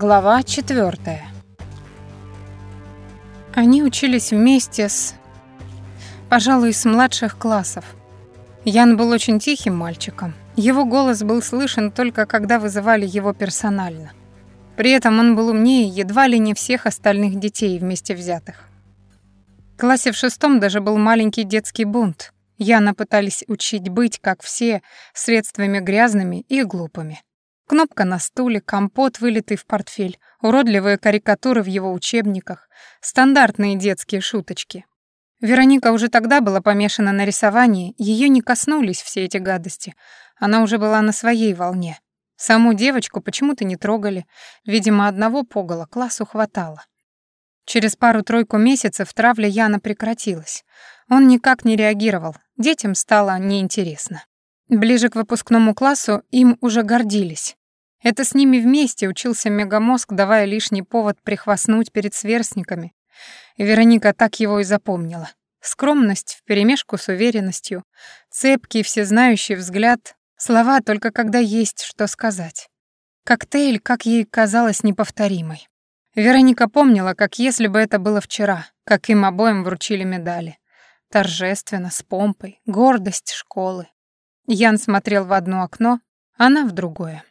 Глава четвертая. Они учились вместе с... Пожалуй, с младших классов. Ян был очень тихим мальчиком. Его голос был слышен только когда вызывали его персонально. При этом он был умнее едва ли не всех остальных детей вместе взятых. В классе в шестом даже был маленький детский бунт. Яна пытались учить быть, как все, средствами грязными и глупыми. Кнопка на стуле, компот, вылитый в портфель, уродливые карикатуры в его учебниках, стандартные детские шуточки. Вероника уже тогда была помешана на рисовании, ее не коснулись все эти гадости. Она уже была на своей волне. Саму девочку почему-то не трогали, видимо, одного погола классу хватало. Через пару-тройку месяцев травля Яна прекратилась. Он никак не реагировал, детям стало неинтересно. Ближе к выпускному классу им уже гордились. Это с ними вместе учился мегамозг, давая лишний повод прихвастнуть перед сверстниками. И Вероника так его и запомнила. Скромность вперемешку с уверенностью, цепкий всезнающий взгляд, слова только когда есть что сказать. Коктейль, как ей казалось, неповторимой. Вероника помнила, как если бы это было вчера, как им обоим вручили медали. Торжественно, с помпой, гордость школы. Ян смотрел в одно окно, она в другое.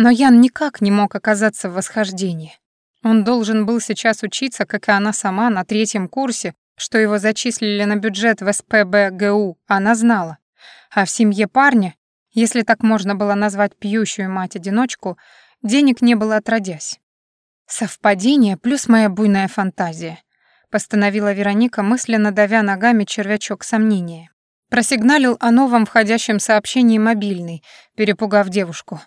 Но Ян никак не мог оказаться в восхождении. Он должен был сейчас учиться, как и она сама, на третьем курсе, что его зачислили на бюджет в СПБГУ, она знала. А в семье парня, если так можно было назвать пьющую мать-одиночку, денег не было отродясь. «Совпадение плюс моя буйная фантазия», — постановила Вероника, мысленно давя ногами червячок сомнения. Просигналил о новом входящем сообщении мобильный, перепугав девушку.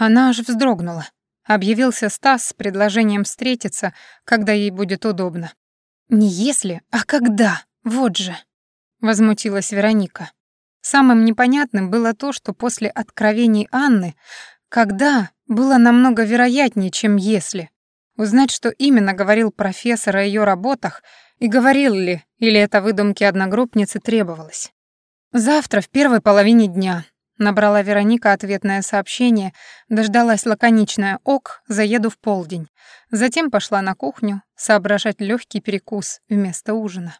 Она аж вздрогнула. Объявился Стас с предложением встретиться, когда ей будет удобно. «Не если, а когда, вот же!» — возмутилась Вероника. Самым непонятным было то, что после откровений Анны «когда» было намного вероятнее, чем «если». Узнать, что именно говорил профессор о ее работах, и говорил ли, или это выдумки одногруппницы требовалось. «Завтра в первой половине дня», Набрала Вероника ответное сообщение, дождалась лаконичное «ок», заеду в полдень. Затем пошла на кухню соображать легкий перекус вместо ужина.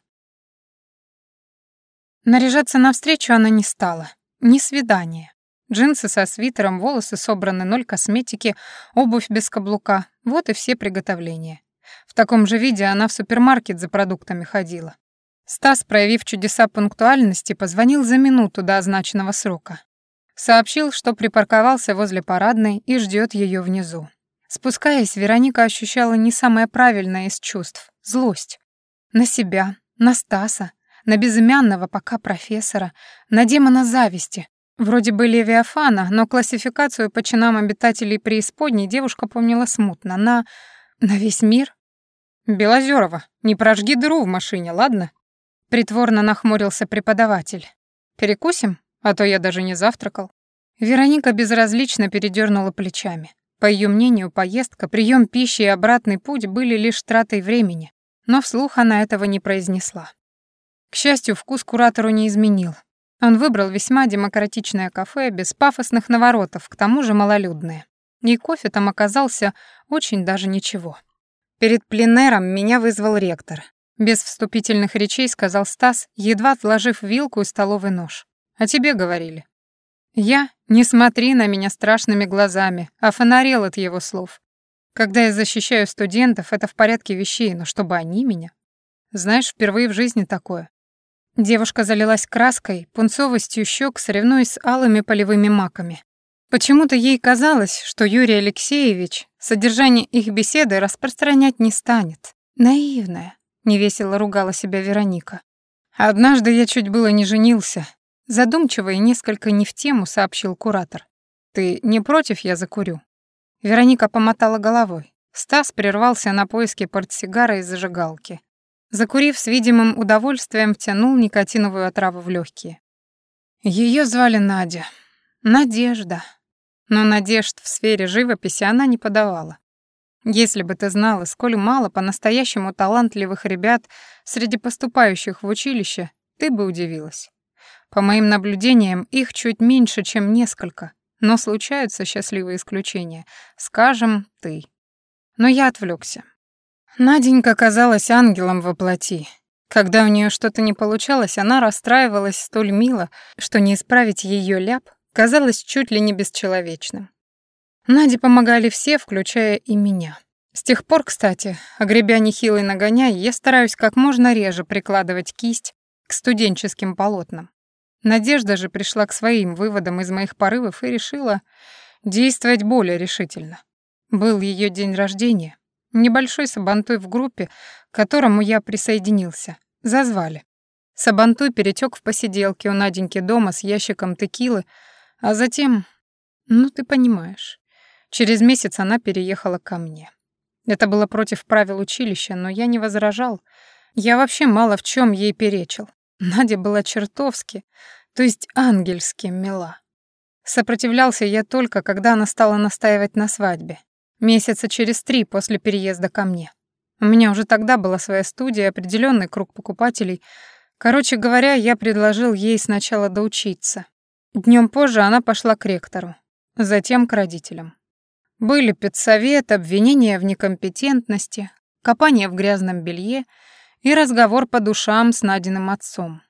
Наряжаться навстречу она не стала. Ни свидания. Джинсы со свитером, волосы собраны, ноль косметики, обувь без каблука. Вот и все приготовления. В таком же виде она в супермаркет за продуктами ходила. Стас, проявив чудеса пунктуальности, позвонил за минуту до означенного срока. Сообщил, что припарковался возле парадной и ждет ее внизу. Спускаясь, Вероника ощущала не самое правильное из чувств — злость. На себя, на Стаса, на безымянного пока профессора, на демона зависти. Вроде бы Левиафана, но классификацию по чинам обитателей преисподней девушка помнила смутно. На... на весь мир? «Белозерова, не прожги дыру в машине, ладно?» Притворно нахмурился преподаватель. «Перекусим?» А то я даже не завтракал. Вероника безразлично передернула плечами. По ее мнению, поездка, прием пищи и обратный путь были лишь тратой времени, но вслух она этого не произнесла. К счастью, вкус куратору не изменил. Он выбрал весьма демократичное кафе, без пафосных наворотов, к тому же малолюдное. И кофе там оказался очень даже ничего. Перед пленером меня вызвал ректор. Без вступительных речей сказал Стас, едва отложив вилку и столовый нож. О тебе говорили. Я, не смотри на меня страшными глазами, а фонарел от его слов. Когда я защищаю студентов, это в порядке вещей, но чтобы они меня... Знаешь, впервые в жизни такое. Девушка залилась краской, пунцовостью щек, соревнуясь с алыми полевыми маками. Почему-то ей казалось, что Юрий Алексеевич содержание их беседы распространять не станет. Наивная, невесело ругала себя Вероника. Однажды я чуть было не женился, Задумчиво и несколько не в тему сообщил куратор. «Ты не против, я закурю?» Вероника помотала головой. Стас прервался на поиски портсигара и зажигалки. Закурив с видимым удовольствием, втянул никотиновую отраву в легкие. Ее звали Надя. Надежда. Но надежд в сфере живописи она не подавала. Если бы ты знала, сколь мало по-настоящему талантливых ребят среди поступающих в училище, ты бы удивилась. По моим наблюдениям, их чуть меньше, чем несколько, но случаются счастливые исключения. Скажем, ты. Но я отвлекся. Наденька казалась ангелом во плоти. Когда у нее что-то не получалось, она расстраивалась столь мило, что не исправить ее ляп казалось чуть ли не бесчеловечным. Наде помогали все, включая и меня. С тех пор, кстати, огребя нехилый нагоняй, я стараюсь как можно реже прикладывать кисть к студенческим полотнам. Надежда же пришла к своим выводам из моих порывов и решила действовать более решительно. Был ее день рождения. Небольшой сабантуй в группе, к которому я присоединился. Зазвали. Сабантуй перетек в посиделке у Наденьки дома с ящиком текилы, а затем... Ну, ты понимаешь. Через месяц она переехала ко мне. Это было против правил училища, но я не возражал. Я вообще мало в чем ей перечил. Надя была чертовски, то есть ангельски мила. Сопротивлялся я только, когда она стала настаивать на свадьбе. Месяца через три после переезда ко мне. У меня уже тогда была своя студия, определенный круг покупателей. Короче говоря, я предложил ей сначала доучиться. Днем позже она пошла к ректору, затем к родителям. Были педсовет, обвинения в некомпетентности, копание в грязном белье и разговор по душам с Надиным отцом.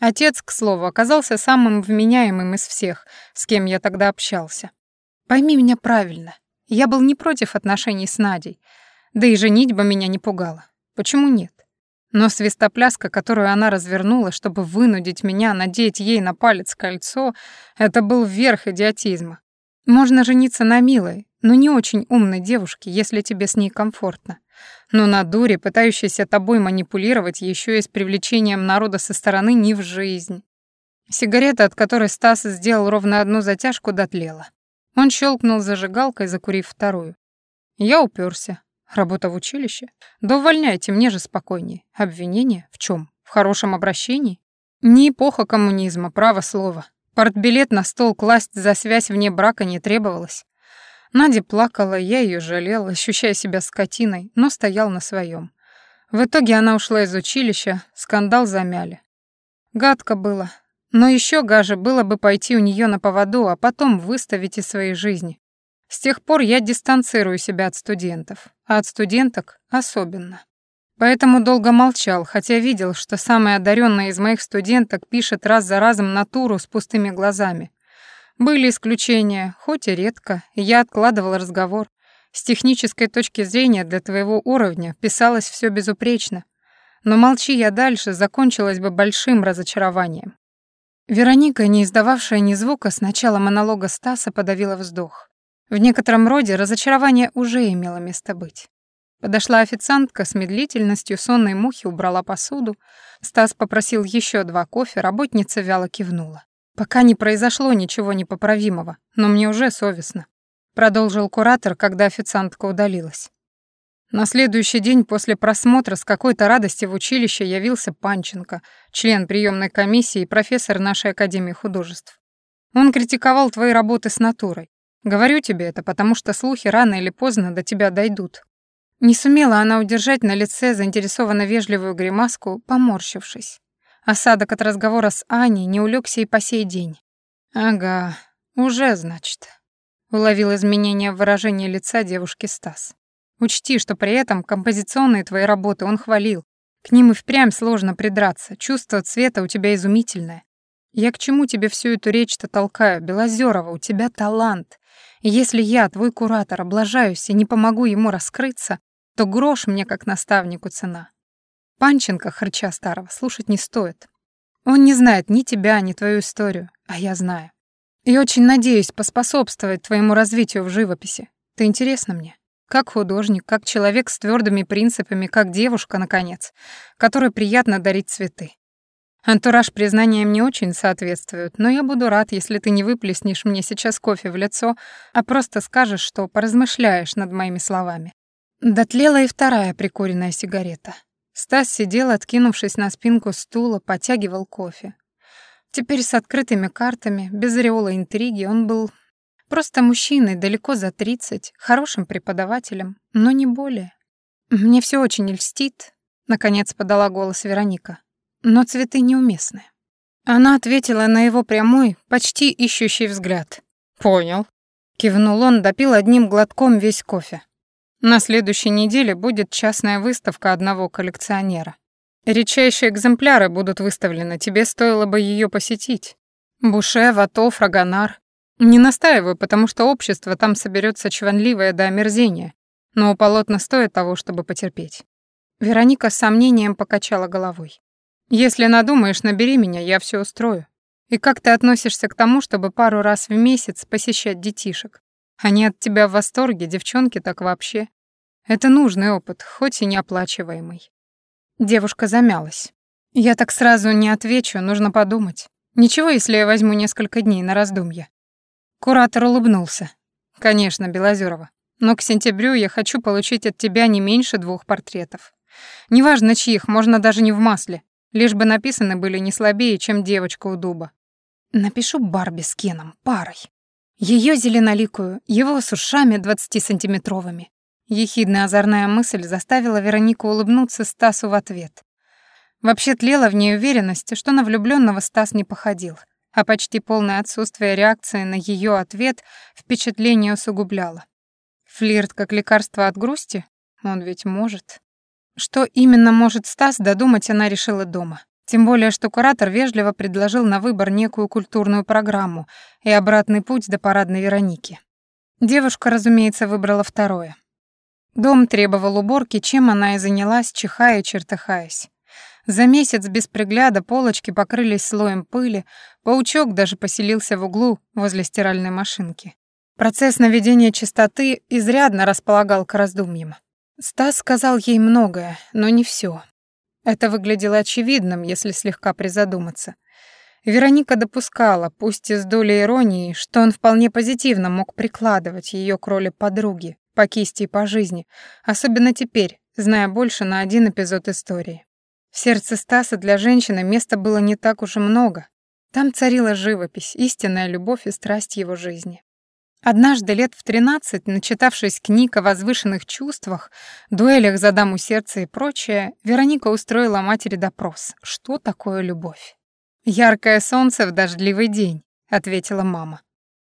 Отец, к слову, оказался самым вменяемым из всех, с кем я тогда общался. Пойми меня правильно, я был не против отношений с Надей, да и женитьба меня не пугала. Почему нет? Но свистопляска, которую она развернула, чтобы вынудить меня надеть ей на палец кольцо, это был верх идиотизма. Можно жениться на милой, но не очень умной девушке, если тебе с ней комфортно. Но на дуре, пытающейся тобой манипулировать еще и с привлечением народа со стороны, не в жизнь. Сигарета, от которой Стас сделал ровно одну затяжку, дотлела. Он щелкнул зажигалкой, закурив вторую. Я уперся. Работа в училище? Да увольняйте, мне же спокойнее. Обвинение? В чем? В хорошем обращении? Не эпоха коммунизма, право слово. Портбилет на стол класть за связь вне брака не требовалось. Надя плакала, я ее жалел, ощущая себя скотиной, но стоял на своем. В итоге она ушла из училища, скандал замяли. Гадко было, но еще гаже было бы пойти у нее на поводу, а потом выставить из своей жизни. С тех пор я дистанцирую себя от студентов, а от студенток особенно. Поэтому долго молчал, хотя видел, что самая одаренная из моих студенток пишет раз за разом натуру с пустыми глазами. Были исключения, хоть и редко, я откладывал разговор. С технической точки зрения для твоего уровня писалось все безупречно. Но молчи я дальше, закончилось бы большим разочарованием. Вероника, не издававшая ни звука, с начала монолога Стаса подавила вздох. В некотором роде разочарование уже имело место быть. Подошла официантка с медлительностью сонной мухи, убрала посуду. Стас попросил еще два кофе, работница вяло кивнула. «Пока не произошло ничего непоправимого, но мне уже совестно», продолжил куратор, когда официантка удалилась. На следующий день после просмотра с какой-то радости в училище явился Панченко, член приемной комиссии и профессор нашей Академии художеств. Он критиковал твои работы с натурой. Говорю тебе это, потому что слухи рано или поздно до тебя дойдут. Не сумела она удержать на лице заинтересованно вежливую гримаску, поморщившись. Осадок от разговора с Аней не улегся и по сей день. «Ага, уже, значит», — уловил изменение в выражении лица девушки Стас. Учти, что при этом композиционные твои работы он хвалил. К ним и впрямь сложно придраться. Чувство цвета у тебя изумительное. Я к чему тебе всю эту речь-то толкаю? Белозерова, у тебя талант. И если я, твой куратор, облажаюсь и не помогу ему раскрыться, то грош мне как наставнику цена. Панченко, харча старого, слушать не стоит. Он не знает ни тебя, ни твою историю, а я знаю. И очень надеюсь поспособствовать твоему развитию в живописи. Ты интересна мне. Как художник, как человек с твердыми принципами, как девушка, наконец, которой приятно дарить цветы. Антураж признания мне очень соответствует, но я буду рад, если ты не выплеснешь мне сейчас кофе в лицо, а просто скажешь, что поразмышляешь над моими словами. Дотлела и вторая прикуренная сигарета. Стас сидел, откинувшись на спинку стула, потягивал кофе. Теперь с открытыми картами, без ореола интриги, он был Просто мужчиной, далеко за 30, хорошим преподавателем, но не более. Мне все очень льстит, наконец подала голос Вероника. Но цветы неуместны. Она ответила на его прямой, почти ищущий взгляд. Понял. Кивнул он, допил одним глотком весь кофе. На следующей неделе будет частная выставка одного коллекционера. Редчайшие экземпляры будут выставлены, тебе стоило бы ее посетить. Буше, Вато, Фрагонар. Не настаиваю, потому что общество там соберется чванливое до омерзения, но полотна стоит того, чтобы потерпеть. Вероника с сомнением покачала головой. «Если надумаешь, набери меня, я все устрою. И как ты относишься к тому, чтобы пару раз в месяц посещать детишек? Они от тебя в восторге, девчонки так вообще. Это нужный опыт, хоть и неоплачиваемый». Девушка замялась. «Я так сразу не отвечу, нужно подумать. Ничего, если я возьму несколько дней на раздумье». Куратор улыбнулся. «Конечно, Белозерова. Но к сентябрю я хочу получить от тебя не меньше двух портретов. Неважно чьих, можно даже не в масле, лишь бы написаны были не слабее, чем девочка у дуба. Напишу Барби с Кеном, парой. Ее зеленоликую, его с ушами двадцатисантиметровыми. Ехидная озорная мысль заставила Веронику улыбнуться Стасу в ответ. Вообще тлела в ней уверенность, что на влюбленного Стас не походил, а почти полное отсутствие реакции на ее ответ впечатление усугубляло. Флирт как лекарство от грусти? Он ведь может. Что именно может Стас, додумать она решила дома. Тем более, что куратор вежливо предложил на выбор некую культурную программу и обратный путь до парадной Вероники. Девушка, разумеется, выбрала второе. Дом требовал уборки, чем она и занялась, чихая и чертыхаясь. За месяц без пригляда полочки покрылись слоем пыли, паучок даже поселился в углу возле стиральной машинки. Процесс наведения чистоты изрядно располагал к раздумьям. Стас сказал ей многое, но не все. Это выглядело очевидным, если слегка призадуматься. Вероника допускала, пусть и с долей иронии, что он вполне позитивно мог прикладывать ее к роли подруги, по кисти и по жизни, особенно теперь, зная больше на один эпизод истории. В сердце Стаса для женщины места было не так уж и много. Там царила живопись, истинная любовь и страсть его жизни. Однажды лет в тринадцать, начитавшись книг о возвышенных чувствах, дуэлях за даму сердца и прочее, Вероника устроила матери допрос. Что такое любовь? «Яркое солнце в дождливый день», — ответила мама.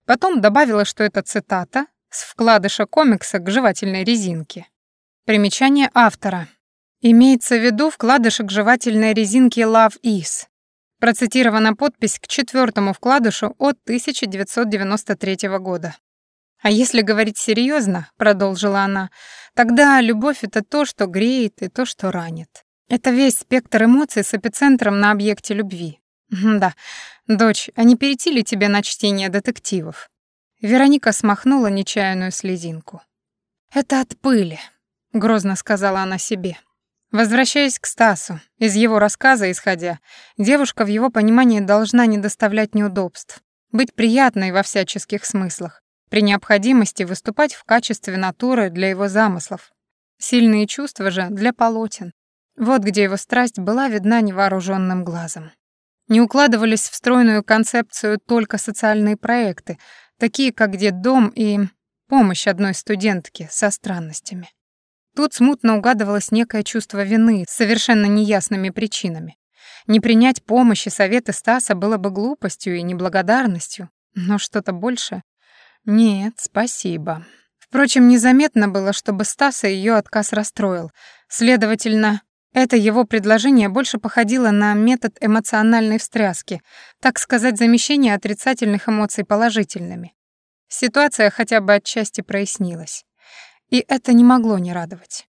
Потом добавила, что это цитата с вкладыша комикса к жевательной резинке. Примечание автора. Имеется в виду вкладышек жевательной резинки Love Is. Процитирована подпись к четвертому вкладышу от 1993 года. «А если говорить серьезно, продолжила она, «тогда любовь — это то, что греет и то, что ранит. Это весь спектр эмоций с эпицентром на объекте любви. Да, дочь, а не перейти тебе на чтение детективов?» Вероника смахнула нечаянную слезинку. «Это от пыли», — грозно сказала она себе. Возвращаясь к Стасу, из его рассказа исходя, девушка в его понимании должна не доставлять неудобств, быть приятной во всяческих смыслах, при необходимости выступать в качестве натуры для его замыслов. Сильные чувства же для полотен. Вот где его страсть была видна невооруженным глазом. Не укладывались в стройную концепцию только социальные проекты, такие как детдом и помощь одной студентке со странностями. Тут смутно угадывалось некое чувство вины с совершенно неясными причинами. Не принять помощи советы Стаса было бы глупостью и неблагодарностью, но что-то больше... Нет, спасибо. Впрочем, незаметно было, чтобы Стаса ее отказ расстроил. Следовательно, это его предложение больше походило на метод эмоциональной встряски, так сказать, замещение отрицательных эмоций положительными. Ситуация хотя бы отчасти прояснилась. И это не могло не радовать.